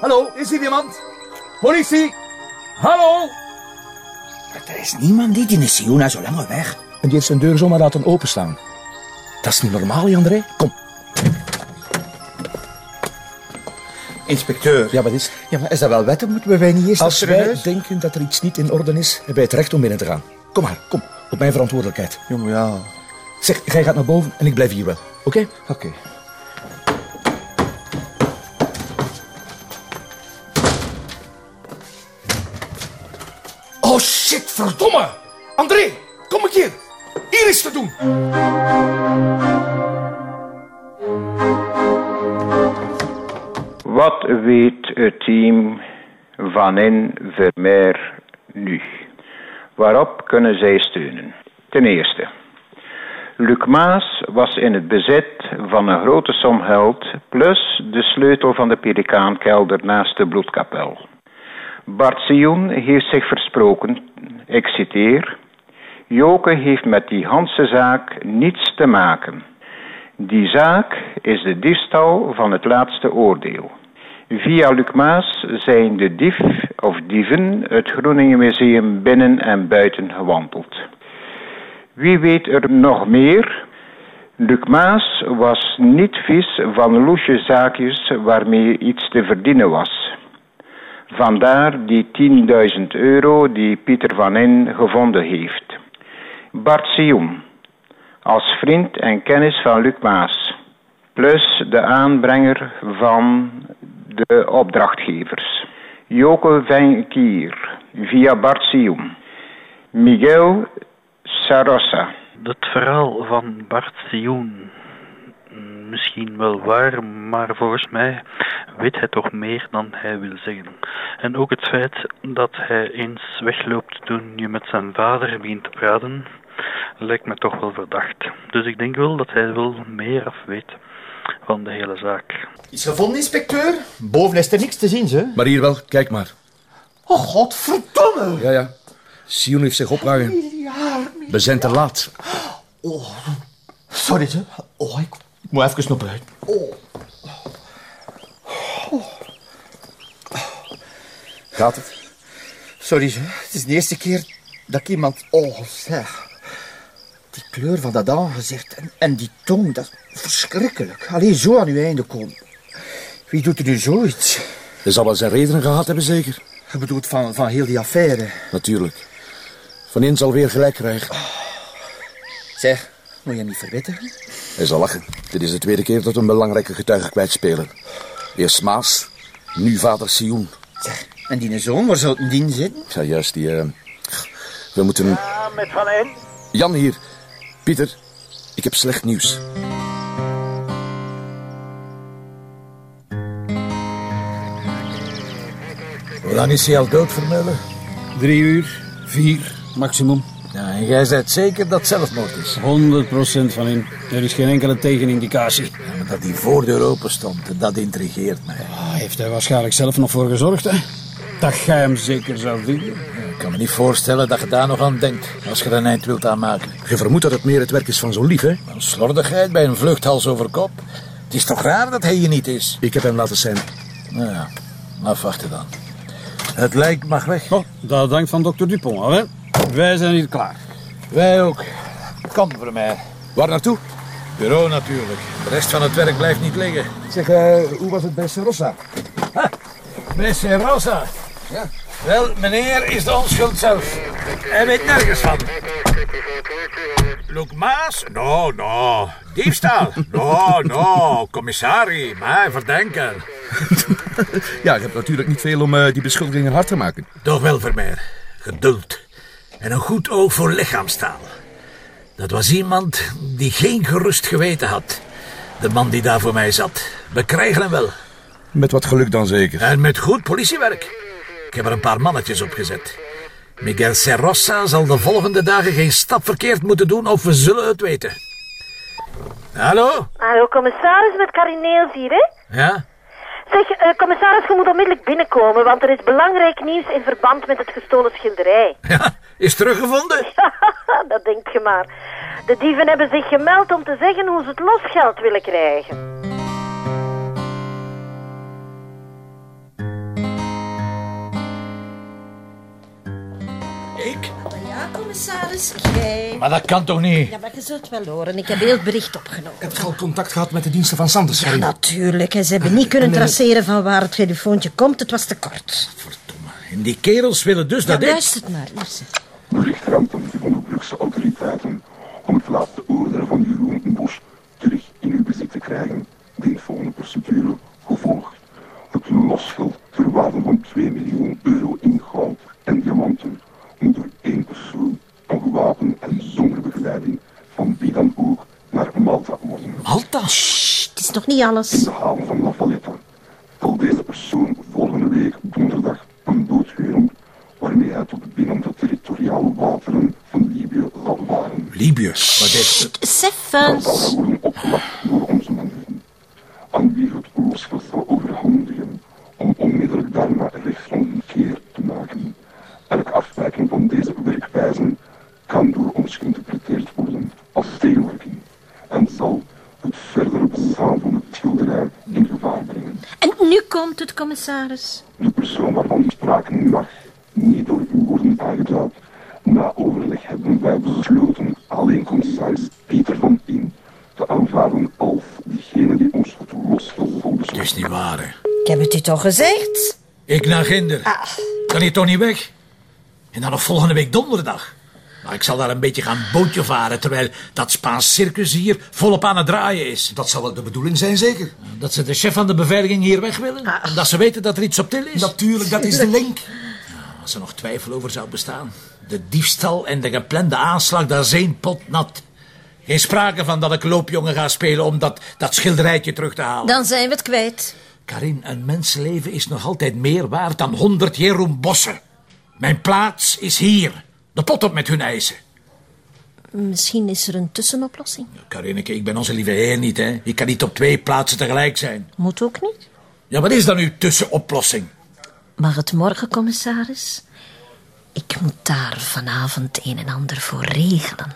Hallo, is hier iemand? Politie! Hallo! Er is niemand die, die is Siona zo lang weg. En die heeft zijn deur zomaar laten openstaan. Dat is niet normaal, André. Kom. Inspecteur. Ja, wat is? Ja, maar is dat wel wetten? Moeten wij niet eerst Als wij denken dat er iets niet in orde is, hebben wij het recht om binnen te gaan. Kom maar, kom. Op mijn verantwoordelijkheid. Ja, maar ja. Zeg, jij gaat naar boven en ik blijf hier wel. Oké? Oké. Shit, verdomme! André, kom ik hier! Hier is te doen! Wat weet het team van in Vermeer nu? Waarop kunnen zij steunen? Ten eerste, Luc Maas was in het bezit van een grote som geld plus de sleutel van de pelikaankelder naast de bloedkapel. Bart Sioen heeft zich versproken, ik citeer, Joke heeft met die Hanse zaak niets te maken. Die zaak is de diefstal van het laatste oordeel. Via Luc Maas zijn de dief of dieven het Groningen Museum binnen en buiten gewandeld. Wie weet er nog meer? Luc Maas was niet vies van loesje zaakjes waarmee iets te verdienen was. Vandaar die 10.000 euro die Pieter van In gevonden heeft. Bart Sioen, als vriend en kennis van Luc Maas, plus de aanbrenger van de opdrachtgevers. Joke Venkier, via Bart Sioen. Miguel Sarossa, Het verhaal van Bart Sioen. Misschien wel waar, maar volgens mij weet hij toch meer dan hij wil zeggen. En ook het feit dat hij eens wegloopt toen je met zijn vader begint te praten, lijkt me toch wel verdacht. Dus ik denk wel dat hij wel meer af weet van de hele zaak. Iets gevonden, inspecteur? Boven is er niks te zien, ze. Maar hier wel, kijk maar. Oh, godverdomme. Ja, ja. Sion heeft zich opgehangen. We zijn te laat. Sorry, ze. Oh, ik, ik moet even naar buiten. Oh. Gaat het? Sorry, ze. Het is de eerste keer dat ik iemand... Oh, zeg. Die kleur van dat aangezicht en, en die tong, dat is verschrikkelijk. Alleen zo aan uw einde komen. Wie doet er nu zoiets? Hij zal wel zijn redenen gehad hebben, zeker. Je bedoelt van, van heel die affaire. Natuurlijk. Van in zal weer gelijk krijgen. Zeg, moet je hem niet verwittigen? Hij zal lachen. Dit is de tweede keer dat we een belangrijke getuige kwijtspelen. Eerst Maas, nu vader Sioen. Zeg, en die zoon, waar zou het in zitten? Ja, juist, die... eh, we moeten... Ja, met Van. Jan hier. Pieter, ik heb slecht nieuws. Hoe lang is hij al dood, Vermeulen? Drie uur, vier, maximum. Ja, en jij bent zeker dat het zelfmoord is? 100% van in. Er is geen enkele tegenindicatie. Ja, maar dat die voordeur open stond, en dat intrigeert mij. Ah, heeft hij waarschijnlijk zelf nog voor gezorgd, hè? Dat jij hem zeker zou vinden. Ja, ik kan me niet voorstellen dat je daar nog aan denkt, als je er een eind wilt aanmaken. Je vermoedt dat het meer het werk is van zo'n lief, hè? Een slordigheid bij een vluchthals over kop. Het is toch raar dat hij hier niet is? Ik heb hem laten zijn. Nou ja, afwachten dan. Het lijk mag weg. Oh, dat dankt van dokter Dupont al, hè? Wij zijn hier klaar. Wij ook. Kom voor mij. Waar naartoe? Bureau natuurlijk. De rest van het werk blijft niet liggen. Zeg, eh, hoe was het bij Serossa? Messi Rosa. Ja. Wel, meneer is de onschuld zelf. Hij weet nergens van. Luc Maas? No, no. Diefstal? No, no. Commissaris, mij verdenken. Ja, je hebt natuurlijk niet veel om eh, die beschuldigingen hard te maken. Toch wel, Vermeer. Geduld. En een goed oog voor lichaamstaal. Dat was iemand die geen gerust geweten had. De man die daar voor mij zat. We krijgen hem wel. Met wat geluk dan zeker. En met goed politiewerk. Ik heb er een paar mannetjes op gezet. Miguel Serrosa zal de volgende dagen geen stap verkeerd moeten doen of we zullen het weten. Hallo? Hallo, commissaris met Karineels hier, hè? Ja? Zeg, eh, commissaris, je moet onmiddellijk binnenkomen, want er is belangrijk nieuws in verband met het gestolen schilderij. Ja, is teruggevonden? dat denk je maar. De dieven hebben zich gemeld om te zeggen hoe ze het losgeld willen krijgen. Ik? Oh ja, commissaris, jij. Maar dat kan toch niet? Ja, maar je zult wel horen. Ik heb heel het bericht opgenomen. Heb je al contact gehad met de diensten van Sanders? Ja, natuurlijk. Ze hebben niet kunnen eh, traceren van waar het telefoontje komt. Het was te kort. Voor Verdomme. En die kerels willen dus dat ik... luistert maar. Luister. Berichtruimten van de Brugse autoriteiten om het laatste oordeel van Jeroen Bos terug in uw bezit te krijgen, dient volgende procedure gevolgd. Het losgeld ter waarde van 2 miljoen euro in goud en diamanten moet door één persoon, ongewapend en zonder begeleiding, van wie dan ook, naar Malta worden. Malta? Het is nog niet alles. In de haven van La Valletta zal deze persoon volgende week donderdag een boot huren waarmee hij tot binnen de territoriale wateren van Libië zal varen. Libië? Wat is het? Seffens. zal hij worden opgewacht door onze mannen, aan wie het losgeld zal overhandigen om onmiddellijk daarna rechtsomkeer te maken. Elke afwijking van deze werkwijze kan door ons geïnterpreteerd worden als tegenwerking en zal het verdere bestaan van het schilderij in gevaar brengen. En nu komt het, commissaris. De persoon waarvan sprake mag niet door u worden aangeduid. Na overleg hebben wij besloten alleen commissaris Pieter van In te aanvaarden als diegene die ons het zal Het is niet waar, hè. Ik heb het u toch gezegd? Ik naar Ginder. Ah. Kan je toch niet weg? En dan nog volgende week donderdag. Maar ik zal daar een beetje gaan bootje varen... terwijl dat Spaans circus hier volop aan het draaien is. Dat zal wel de bedoeling zijn, zeker? Dat ze de chef van de beveiliging hier weg willen. Ah. En dat ze weten dat er iets op til is. Natuurlijk, dat is de link. Als er nog twijfel over zou bestaan. De diefstal en de geplande aanslag, dat is één pot nat. Geen sprake van dat ik loopjongen ga spelen om dat, dat schilderijtje terug te halen. Dan zijn we het kwijt. Karin, een mensenleven is nog altijd meer waard dan honderd Jeroen Bossen. Mijn plaats is hier. De pot op met hun eisen. Misschien is er een tussenoplossing. Karineke, ik ben onze lieve heer niet, hè. Ik kan niet op twee plaatsen tegelijk zijn. Moet ook niet. Ja, wat is dan uw tussenoplossing? Maar het morgen, commissaris? Ik moet daar vanavond een en ander voor regelen.